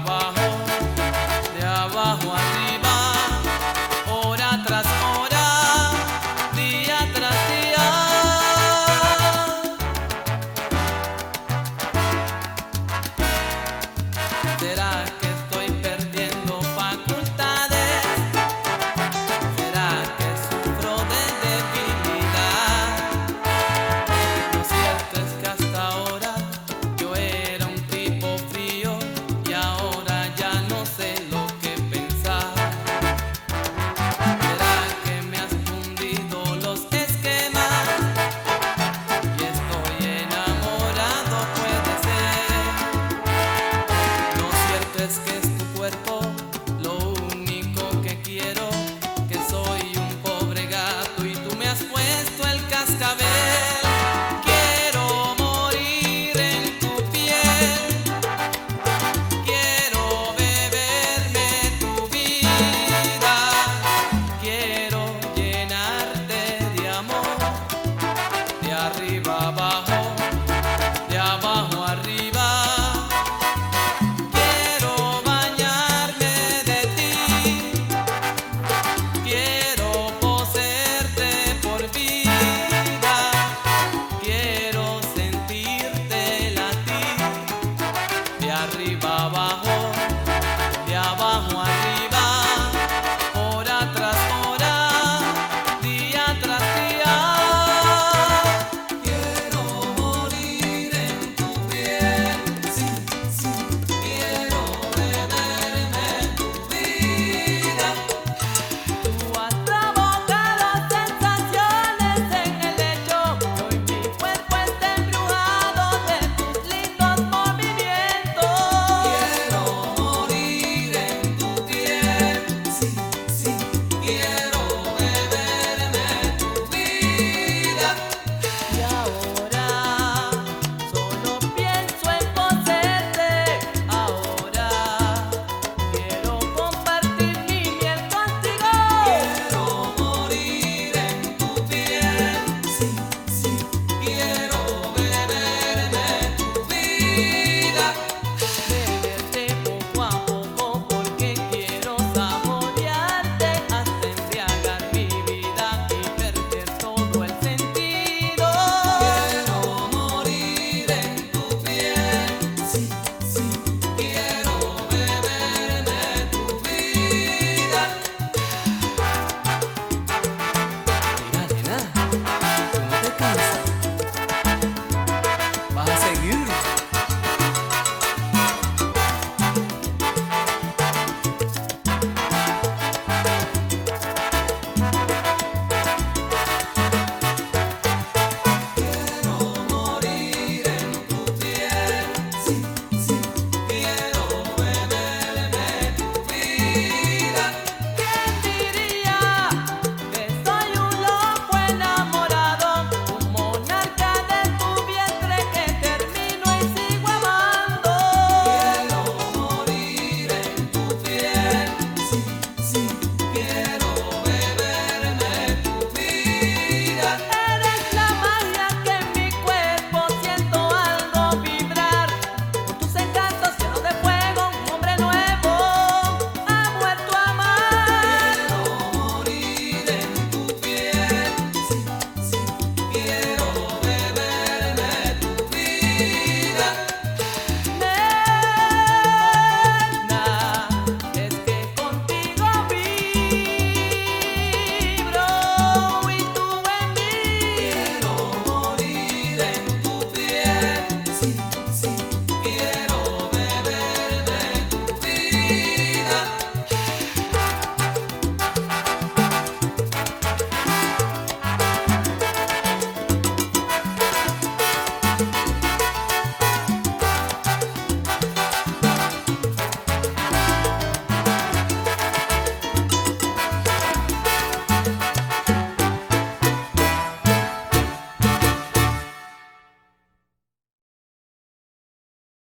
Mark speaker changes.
Speaker 1: Baba.